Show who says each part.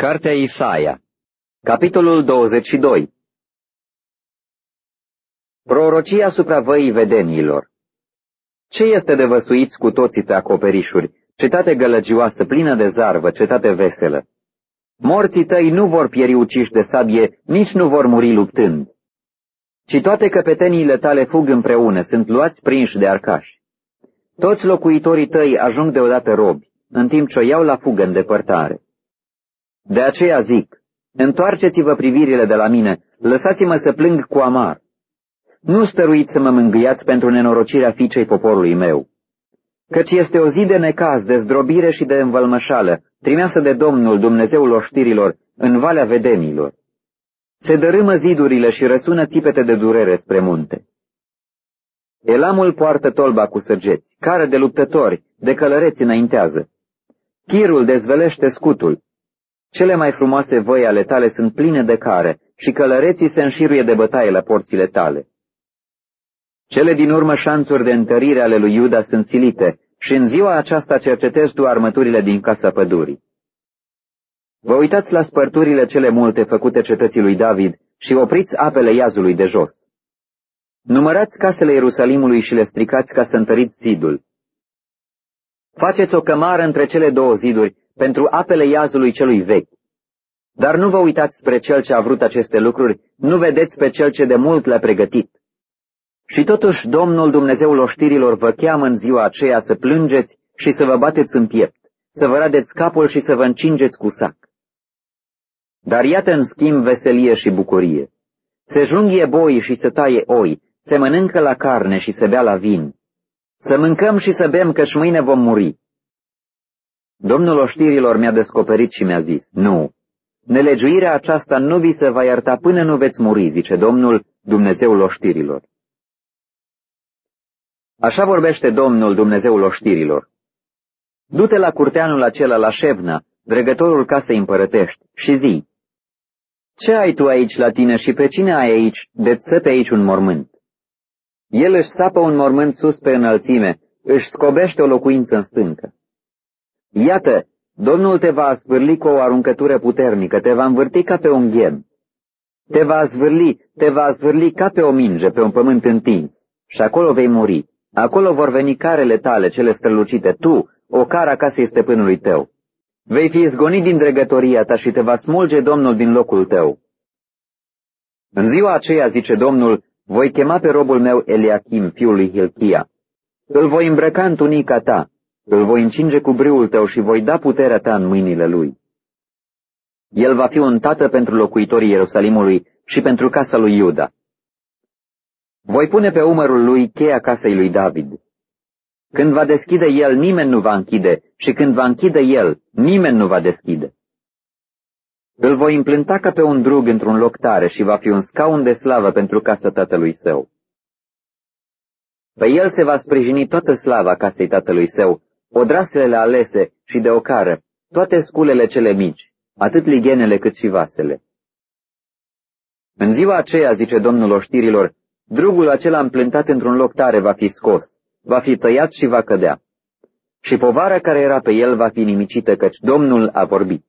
Speaker 1: Cartea Isaia Capitolul 22 Prorocia asupra văii vedenilor Ce este de văsuiți cu toții pe acoperișuri, cetate gălăgioasă, plină de zarvă, cetate veselă? Morții tăi nu vor pieri uciși de sabie, nici nu vor muri luptând. Ci toate căpeteniile tale fug împreună, sunt luați prinși de arcași. Toți locuitorii tăi ajung deodată robi, în timp ce o iau la fugă în depărtare. De aceea zic, întoarceți-vă privirile de la mine, lăsați-mă să plâng cu amar. Nu stăruiți să mă mângâiați pentru nenorocirea fiicei poporului meu. Căci este o zi de necaz, de zdrobire și de învălmășală, trimeasă de Domnul Dumnezeul oștirilor, în Valea Vedenilor. Se dărâmă zidurile și răsună țipete de durere spre munte. Elamul poartă tolba cu săgeți, care de luptători, de călăreți înaintează. Chirul dezvelește scutul, cele mai frumoase voi ale tale sunt pline de care și călăreții se înșiruie de bătaie la porțile tale. Cele din urmă șanțuri de întărire ale lui Iuda sunt silite și în ziua aceasta cercetezi tu armăturile din casa pădurii. Vă uitați la spărturile cele multe făcute cetății lui David și opriți apele iazului de jos. Numărați casele Ierusalimului și le stricați ca să întăriți zidul. Faceți o cămară între cele două ziduri pentru apele iazului celui vechi. Dar nu vă uitați spre cel ce a vrut aceste lucruri, nu vedeți pe cel ce de mult le-a pregătit. Și totuși Domnul Dumnezeul oștirilor vă cheamă în ziua aceea să plângeți și să vă bateți în piept, să vă radeți capul și să vă încingeți cu sac. Dar iată în schimb veselie și bucurie. Se junghie boi și se taie oi, se mănâncă la carne și se bea la vin. Să mâncăm și să bem, căci mâine vom muri. Domnul oștirilor mi-a descoperit și mi-a zis, nu, nelegiuirea aceasta nu vi se va ierta până nu veți muri, zice Domnul, Dumnezeul oștirilor. Așa vorbește Domnul, Dumnezeul oștirilor. Du-te la curteanul acela, la Șebna, dregătorul casei împărătești, și zi, ce ai tu aici la tine și pe cine ai aici, de pe aici un mormânt? El își sapă un mormânt sus pe înălțime, își scobește o locuință în stâncă. Iată, Domnul te va zvârli cu o aruncătură puternică, te va învârti ca pe un ghem. Te va zvârli, te va zvârli ca pe o minge, pe un pământ întins, și acolo vei muri. Acolo vor veni carele tale, cele strălucite, tu, o cara casei stăpânului tău. Vei fi izgonit din dregătoria ta și te va smulge Domnul din locul tău. În ziua aceea, zice Domnul, voi chema pe robul meu Eliachim, fiul lui Hilchia. Îl voi îmbrăca în tunica ta, îl voi încinge cu briul tău și voi da puterea ta în mâinile lui. El va fi un tată pentru locuitorii Ierusalimului și pentru casa lui Iuda. Voi pune pe umărul lui cheia casei lui David. Când va deschide el, nimeni nu va închide, și când va închide el, nimeni nu va deschide. Îl voi împlânta ca pe un drug într-un loc tare și va fi un scaun de slavă pentru casa tatălui său. Pe el se va sprijini toată slava casei tatălui său, odrasele alese și de ocară, toate sculele cele mici, atât ligenele cât și vasele. În ziua aceea, zice Domnul oștirilor, drugul acela împlântat într-un loc tare va fi scos, va fi tăiat și va cădea. Și povara care era pe el va fi nimicită, căci Domnul a vorbit.